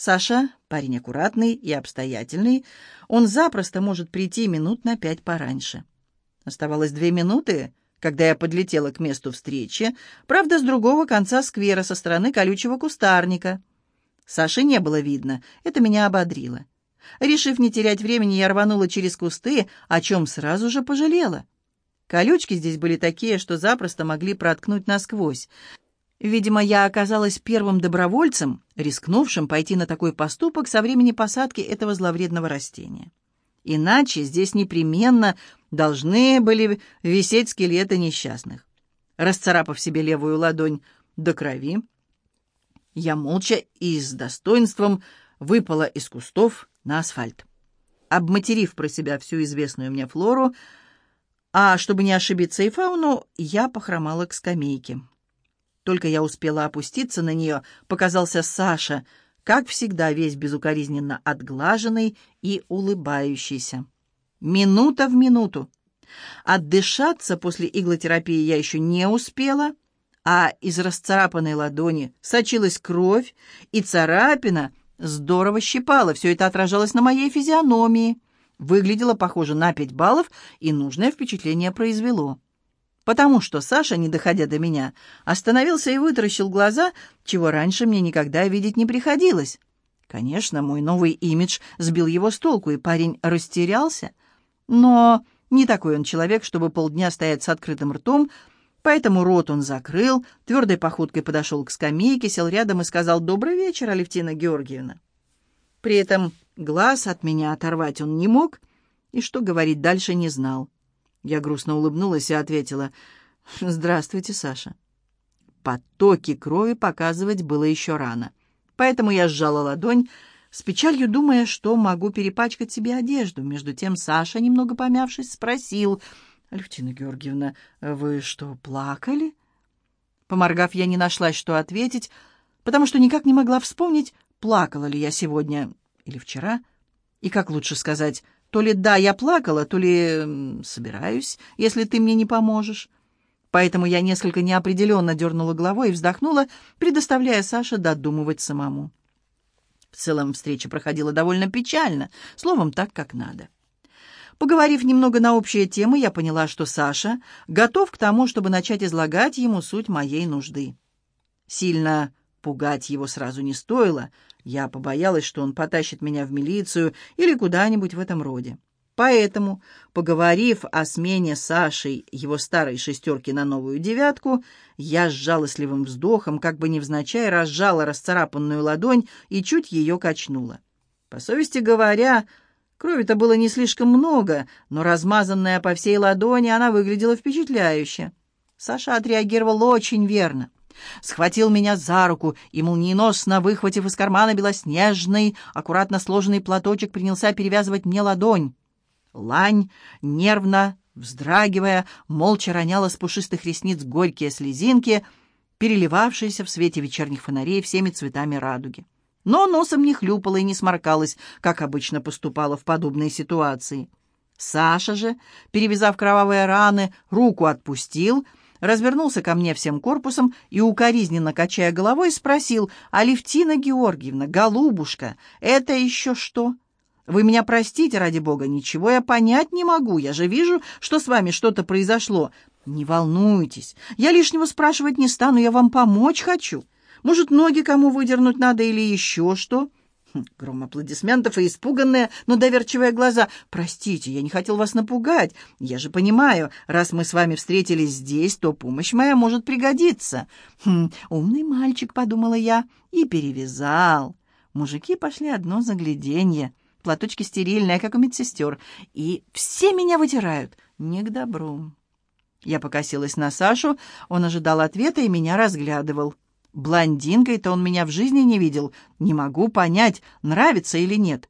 Саша — парень аккуратный и обстоятельный. Он запросто может прийти минут на пять пораньше. Оставалось две минуты, когда я подлетела к месту встречи, правда, с другого конца сквера, со стороны колючего кустарника. Саши не было видно, это меня ободрило. Решив не терять времени, я рванула через кусты, о чем сразу же пожалела. Колючки здесь были такие, что запросто могли проткнуть насквозь. Видимо, я оказалась первым добровольцем, рискнувшим пойти на такой поступок со времени посадки этого зловредного растения. Иначе здесь непременно должны были висеть скелеты несчастных. Расцарапав себе левую ладонь до крови, я молча и с достоинством выпала из кустов на асфальт. Обматерив про себя всю известную мне флору, а чтобы не ошибиться и фауну, я похромала к скамейке. Только я успела опуститься на нее, показался Саша, как всегда весь безукоризненно отглаженный и улыбающийся. Минута в минуту. Отдышаться после иглотерапии я еще не успела, а из расцарапанной ладони сочилась кровь, и царапина здорово щипала. Все это отражалось на моей физиономии. Выглядело похоже на пять баллов, и нужное впечатление произвело потому что Саша, не доходя до меня, остановился и вытаращил глаза, чего раньше мне никогда видеть не приходилось. Конечно, мой новый имидж сбил его с толку, и парень растерялся. Но не такой он человек, чтобы полдня стоять с открытым ртом, поэтому рот он закрыл, твердой походкой подошел к скамейке, сел рядом и сказал «Добрый вечер, Алевтина Георгиевна». При этом глаз от меня оторвать он не мог, и что говорить дальше не знал. Я грустно улыбнулась и ответила «Здравствуйте, Саша». Потоки крови показывать было еще рано, поэтому я сжала ладонь, с печалью думая, что могу перепачкать себе одежду. Между тем Саша, немного помявшись, спросил «Алевтина Георгиевна, вы что, плакали?» Поморгав, я не нашлась, что ответить, потому что никак не могла вспомнить, плакала ли я сегодня или вчера, и как лучше сказать – то ли да, я плакала, то ли собираюсь, если ты мне не поможешь. Поэтому я несколько неопределенно дернула головой и вздохнула, предоставляя Саше додумывать самому. В целом встреча проходила довольно печально, словом, так, как надо. Поговорив немного на общие темы, я поняла, что Саша готов к тому, чтобы начать излагать ему суть моей нужды. Сильно пугать его сразу не стоило — я побоялась, что он потащит меня в милицию или куда-нибудь в этом роде. Поэтому, поговорив о смене Сашей его старой шестерки на новую девятку, я с жалостливым вздохом, как бы невзначай, разжала расцарапанную ладонь и чуть ее качнула. По совести говоря, крови-то было не слишком много, но размазанная по всей ладони она выглядела впечатляюще. Саша отреагировал очень верно схватил меня за руку и, молниеносно выхватив из кармана белоснежный, аккуратно сложенный платочек, принялся перевязывать мне ладонь. Лань, нервно, вздрагивая, молча роняла с пушистых ресниц горькие слезинки, переливавшиеся в свете вечерних фонарей всеми цветами радуги. Но носом не хлюпала и не сморкалась, как обычно поступала в подобной ситуации. Саша же, перевязав кровавые раны, руку отпустил — развернулся ко мне всем корпусом и, укоризненно качая головой, спросил, «Алевтина Георгиевна, голубушка, это еще что?» «Вы меня простите, ради бога, ничего я понять не могу. Я же вижу, что с вами что-то произошло. Не волнуйтесь, я лишнего спрашивать не стану, я вам помочь хочу. Может, ноги кому выдернуть надо или еще что?» Хм, гром аплодисментов и испуганные, но доверчивые глаза. «Простите, я не хотел вас напугать. Я же понимаю, раз мы с вами встретились здесь, то помощь моя может пригодиться». Хм, «Умный мальчик», — подумала я, и перевязал. Мужики пошли одно загляденье. Платочки стерильные, как у медсестер. И все меня вытирают. Не к добру. Я покосилась на Сашу, он ожидал ответа и меня разглядывал. Блондинкой-то он меня в жизни не видел. Не могу понять, нравится или нет.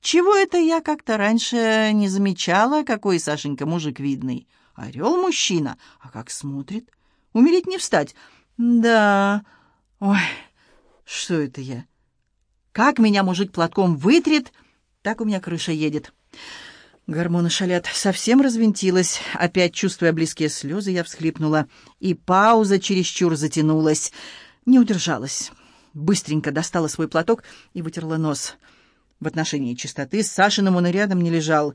Чего это я как-то раньше не замечала, какой Сашенька мужик видный? Орел-мужчина, а как смотрит? Умереть не встать. Да, ой, что это я? Как меня мужик платком вытрет, так у меня крыша едет. Гормоны шалят. Совсем развинтилась. Опять, чувствуя близкие слезы, я всхлипнула. И пауза чересчур затянулась. Не удержалась. быстренько достала свой платок и вытерла нос. В отношении чистоты с Сашиным он и рядом не лежал.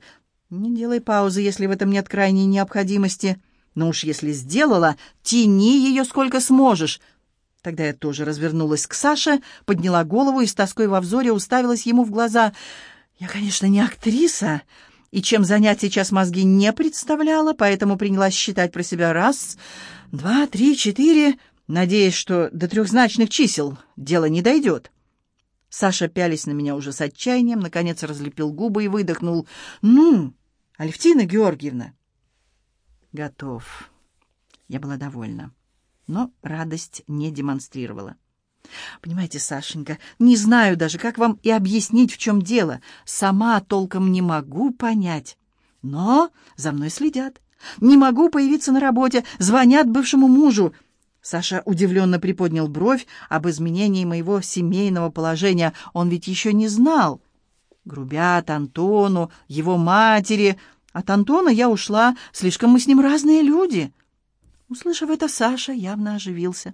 Не делай паузы, если в этом нет крайней необходимости. Но уж если сделала, тяни ее сколько сможешь. Тогда я тоже развернулась к Саше, подняла голову и с тоской во взоре уставилась ему в глаза. Я, конечно, не актриса, и чем занять сейчас мозги не представляла, поэтому принялась считать про себя раз, два, три, четыре, надеясь, что до трехзначных чисел дело не дойдет. Саша, пялись на меня уже с отчаянием, наконец разлепил губы и выдохнул. «Ну, Алевтина Георгиевна!» «Готов». Я была довольна, но радость не демонстрировала. «Понимаете, Сашенька, не знаю даже, как вам и объяснить, в чем дело. Сама толком не могу понять. Но за мной следят. Не могу появиться на работе, звонят бывшему мужу. Саша удивленно приподнял бровь об изменении моего семейного положения. Он ведь еще не знал. Грубят Антону, его матери. От Антона я ушла, слишком мы с ним разные люди. Услышав это, Саша явно оживился.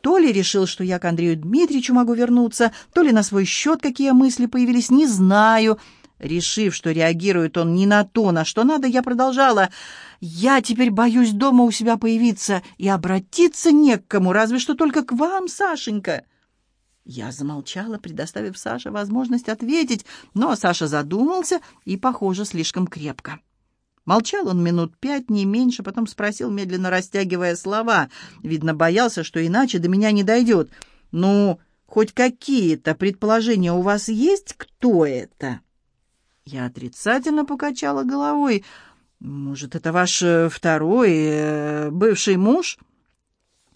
То ли решил, что я к Андрею Дмитриевичу могу вернуться, то ли на свой счет какие мысли появились, не знаю. Решив, что реагирует он не на то, на что надо, я продолжала. «Я теперь боюсь дома у себя появиться и обратиться не к кому, разве что только к вам, Сашенька». Я замолчала, предоставив Саше возможность ответить, но Саша задумался и, похоже, слишком крепко. Молчал он минут пять, не меньше, потом спросил, медленно растягивая слова. Видно, боялся, что иначе до меня не дойдет. «Ну, хоть какие-то предположения у вас есть, кто это?» Я отрицательно покачала головой. «Может, это ваш э, второй, э, бывший муж?»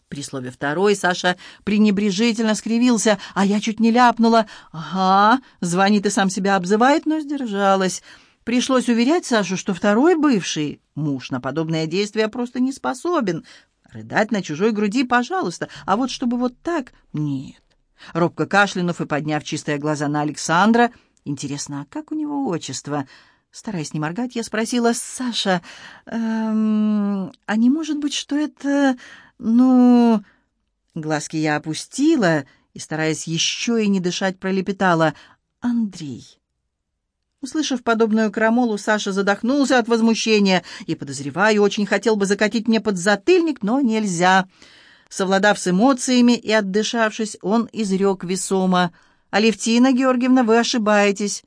При слове «второй» Саша пренебрежительно скривился, а я чуть не ляпнула. «Ага, звонит и сам себя обзывает, но сдержалась». Пришлось уверять Сашу, что второй бывший муж на подобное действие просто не способен. Рыдать на чужой груди, пожалуйста, а вот чтобы вот так — нет. Робко кашлянув и подняв чистые глаза на Александра — Интересно, а как у него отчество? Стараясь не моргать, я спросила, «Саша, эм, а не может быть, что это, ну...» Глазки я опустила и, стараясь еще и не дышать, пролепетала, «Андрей». Услышав подобную крамолу, Саша задохнулся от возмущения и, подозреваю, очень хотел бы закатить мне под затыльник, но нельзя. Совладав с эмоциями и отдышавшись, он изрек весомо — «Алевтина Георгиевна, вы ошибаетесь.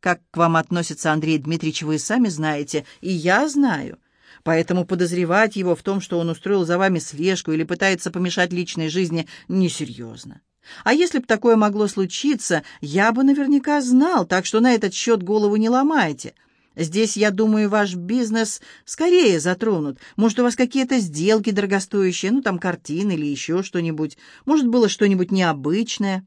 Как к вам относится Андрей Дмитриевич, вы сами знаете, и я знаю. Поэтому подозревать его в том, что он устроил за вами слежку или пытается помешать личной жизни, несерьезно. А если бы такое могло случиться, я бы наверняка знал, так что на этот счет голову не ломайте». Здесь, я думаю, ваш бизнес скорее затронут. Может, у вас какие-то сделки дорогостоящие, ну, там, картины или еще что-нибудь. Может, было что-нибудь необычное.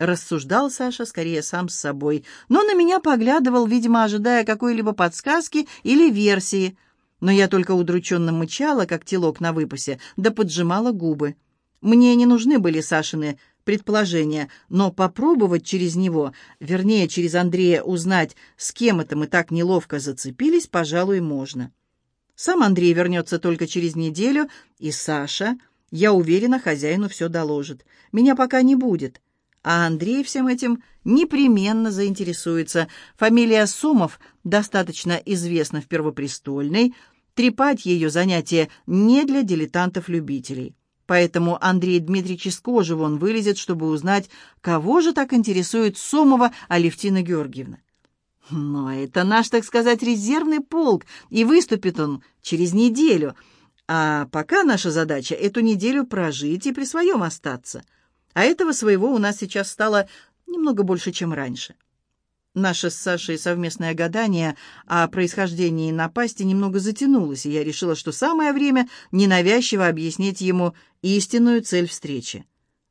Рассуждал Саша скорее сам с собой, но на меня поглядывал, видимо, ожидая какой-либо подсказки или версии. Но я только удрученно мычала, как телок на выпасе, да поджимала губы. Мне не нужны были Сашины предположения, но попробовать через него, вернее, через Андрея узнать, с кем это мы так неловко зацепились, пожалуй, можно. Сам Андрей вернется только через неделю, и Саша, я уверена, хозяину все доложит. Меня пока не будет а Андрей всем этим непременно заинтересуется. Фамилия Сомов достаточно известна в Первопрестольной, трепать ее занятие не для дилетантов-любителей. Поэтому Андрей Дмитриевич из кожи вон вылезет, чтобы узнать, кого же так интересует Сомова Алевтина Георгиевна. Но это наш, так сказать, резервный полк, и выступит он через неделю. А пока наша задача эту неделю прожить и при своем остаться — а этого своего у нас сейчас стало немного больше, чем раньше. Наше с Сашей совместное гадание о происхождении напасти немного затянулось, и я решила, что самое время ненавязчиво объяснить ему истинную цель встречи.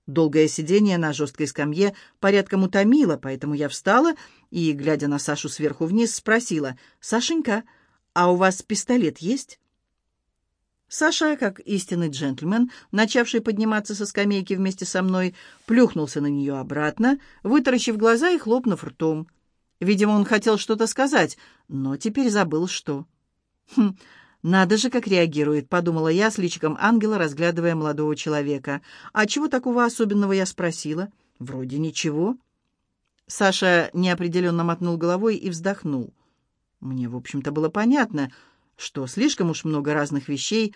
Долгое сидение на жесткой скамье порядком утомило, поэтому я встала и, глядя на Сашу сверху вниз, спросила, «Сашенька, а у вас пистолет есть?» Саша, как истинный джентльмен, начавший подниматься со скамейки вместе со мной, плюхнулся на нее обратно, вытаращив глаза и хлопнув ртом. Видимо, он хотел что-то сказать, но теперь забыл, что. «Хм, «Надо же, как реагирует», — подумала я с личиком ангела, разглядывая молодого человека. «А чего такого особенного?» — я спросила. «Вроде ничего». Саша неопределенно мотнул головой и вздохнул. Мне, в общем-то, было понятно, что слишком уж много разных вещей,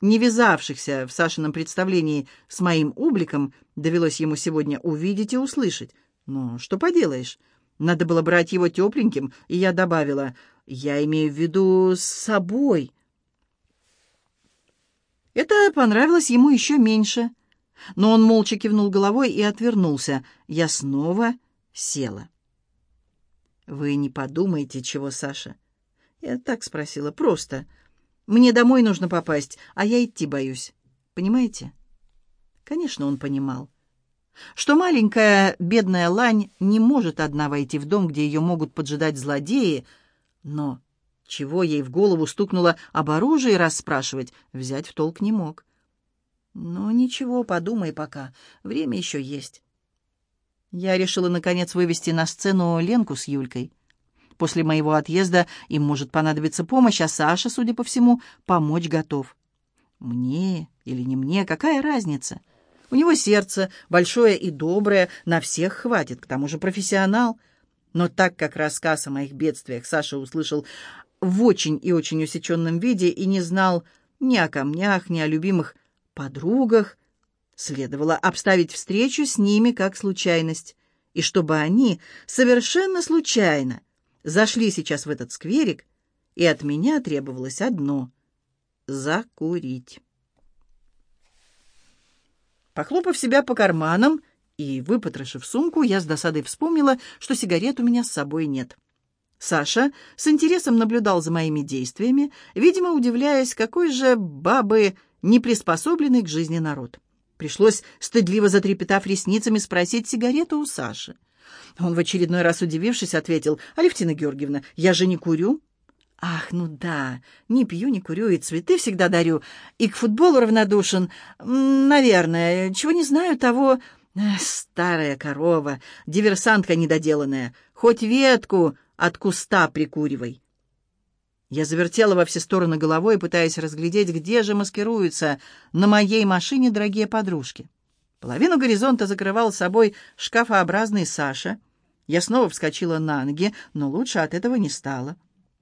не вязавшихся в Сашином представлении с моим обликом, довелось ему сегодня увидеть и услышать. Но что поделаешь? Надо было брать его тепленьким, и я добавила, я имею в виду с собой. Это понравилось ему еще меньше. Но он молча кивнул головой и отвернулся. Я снова села. «Вы не подумайте, чего, Саша?» Я так спросила, просто. «Мне домой нужно попасть, а я идти боюсь. Понимаете?» Конечно, он понимал. Что маленькая бедная лань не может одна войти в дом, где ее могут поджидать злодеи, но чего ей в голову стукнуло об оружии расспрашивать, взять в толк не мог. «Ну, ничего, подумай пока, время еще есть». Я решила, наконец, вывести на сцену Ленку с Юлькой. После моего отъезда им может понадобиться помощь, а Саша, судя по всему, помочь готов. Мне или не мне, какая разница? У него сердце большое и доброе, на всех хватит, к тому же профессионал. Но так как рассказ о моих бедствиях Саша услышал в очень и очень усеченном виде и не знал ни о камнях, ни о любимых подругах, следовало обставить встречу с ними как случайность, и чтобы они совершенно случайно зашли сейчас в этот скверик, и от меня требовалось одно — закурить. Похлопав себя по карманам и выпотрошив сумку, я с досадой вспомнила, что сигарет у меня с собой нет. Саша с интересом наблюдал за моими действиями, видимо, удивляясь, какой же бабы неприспособленный к жизни народ. Пришлось, стыдливо затрепетав ресницами, спросить сигарету у Саши. Он в очередной раз удивившись ответил, «Алевтина Георгиевна, я же не курю». «Ах, ну да, не пью, не курю, и цветы всегда дарю, и к футболу равнодушен. Наверное, чего не знаю, того...» «Старая корова, диверсантка недоделанная, хоть ветку от куста прикуривай». Я завертела во все стороны головой, пытаясь разглядеть, где же маскируются на моей машине дорогие подружки. Половину горизонта закрывал собой шкафообразный Саша. Я снова вскочила на ноги, но лучше от этого не стало.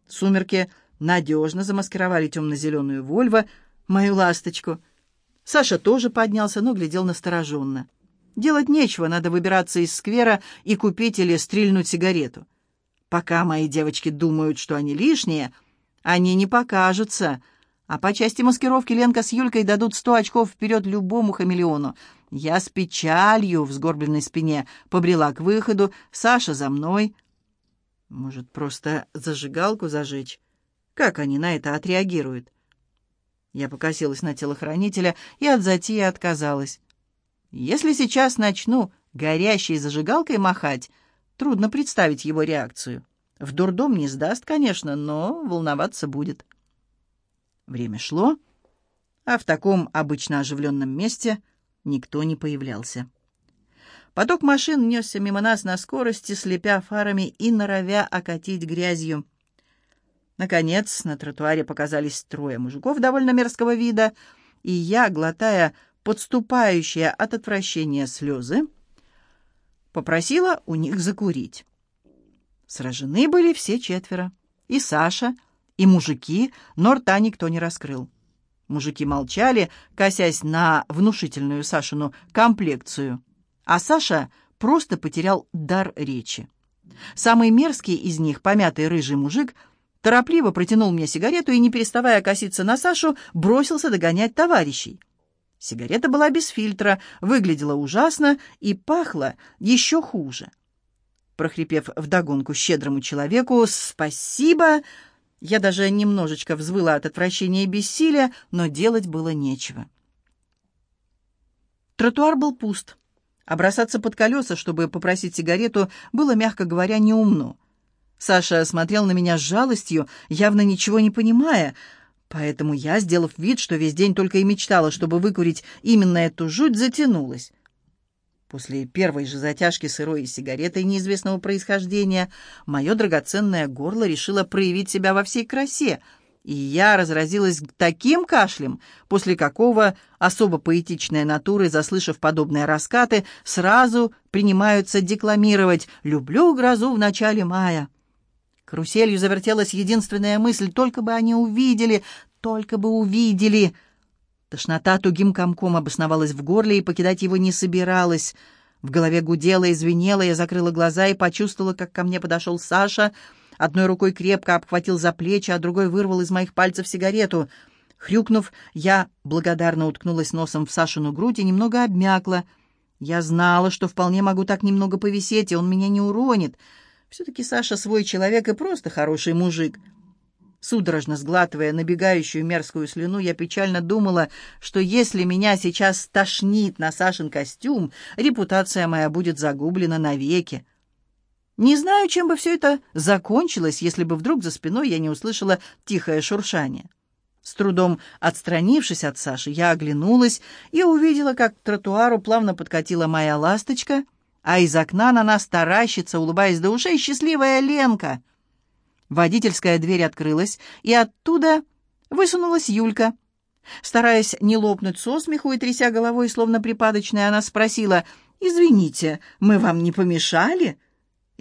Сумерки надежно замаскировали темно-зеленую Вольво, мою ласточку. Саша тоже поднялся, но глядел настороженно. Делать нечего, надо выбираться из сквера и купить или стрельнуть сигарету. Пока мои девочки думают, что они лишние — они не покажутся. А по части маскировки Ленка с Юлькой дадут сто очков вперед любому хамелеону. Я с печалью в сгорбленной спине побрела к выходу, Саша за мной. Может, просто зажигалку зажечь? Как они на это отреагируют? Я покосилась на телохранителя и от затеи отказалась. Если сейчас начну горящей зажигалкой махать, трудно представить его реакцию. В дурдом не сдаст, конечно, но волноваться будет. Время шло, а в таком обычно оживленном месте никто не появлялся. Поток машин несся мимо нас на скорости, слепя фарами и норовя окатить грязью. Наконец, на тротуаре показались трое мужиков довольно мерзкого вида, и я, глотая подступающие от отвращения слезы, попросила у них закурить. Сражены были все четверо. И Саша, и мужики, но рта никто не раскрыл. Мужики молчали, косясь на внушительную Сашину комплекцию. А Саша просто потерял дар речи. Самый мерзкий из них, помятый рыжий мужик, торопливо протянул мне сигарету и, не переставая коситься на Сашу, бросился догонять товарищей. Сигарета была без фильтра, выглядела ужасно и пахла еще хуже прохрипев вдогонку щедрому человеку «Спасибо!», я даже немножечко взвыла от отвращения и бессилия, но делать было нечего. Тротуар был пуст. А под колеса, чтобы попросить сигарету, было, мягко говоря, неумно. Саша смотрел на меня с жалостью, явно ничего не понимая, поэтому я, сделав вид, что весь день только и мечтала, чтобы выкурить именно эту жуть, затянулась. После первой же затяжки сырой сигаретой неизвестного происхождения мое драгоценное горло решило проявить себя во всей красе. И я разразилась таким кашлем, после какого особо поэтичные натуры, заслышав подобные раскаты, сразу принимаются декламировать «Люблю грозу в начале мая». Каруселью завертелась единственная мысль «Только бы они увидели, только бы увидели». Тошнота тугим комком обосновалась в горле и покидать его не собиралась. В голове гудело и звенело, я закрыла глаза и почувствовала, как ко мне подошел Саша — Одной рукой крепко обхватил за плечи, а другой вырвал из моих пальцев сигарету. Хрюкнув, я благодарно уткнулась носом в Сашину грудь и немного обмякла. Я знала, что вполне могу так немного повисеть, и он меня не уронит. Все-таки Саша свой человек и просто хороший мужик. Судорожно сглатывая набегающую мерзкую слюну, я печально думала, что если меня сейчас стошнит на Сашин костюм, репутация моя будет загублена навеки. Не знаю, чем бы все это закончилось, если бы вдруг за спиной я не услышала тихое шуршание. С трудом отстранившись от Саши, я оглянулась и увидела, как к тротуару плавно подкатила моя ласточка, а из окна на нас таращится, улыбаясь до ушей, счастливая Ленка. Водительская дверь открылась, и оттуда высунулась Юлька. Стараясь не лопнуть со смеху и тряся головой, словно припадочная, она спросила, «Извините, мы вам не помешали?»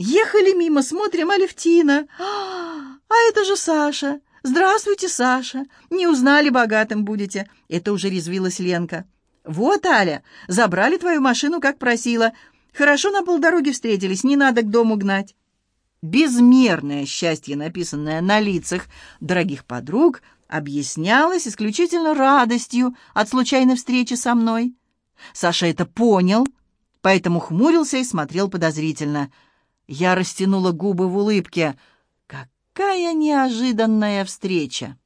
Ехали мимо, смотрим, Алевтина. А это же Саша. Здравствуйте, Саша. Не узнали, богатым будете. Это уже резвилась Ленка. Вот, Аля, забрали твою машину, как просила. Хорошо на полдороги встретились, не надо к дому гнать. Безмерное счастье, написанное на лицах дорогих подруг, объяснялось исключительно радостью от случайной встречи со мной. Саша это понял, поэтому хмурился и смотрел подозрительно — я растянула губы в улыбке. Какая неожиданная встреча!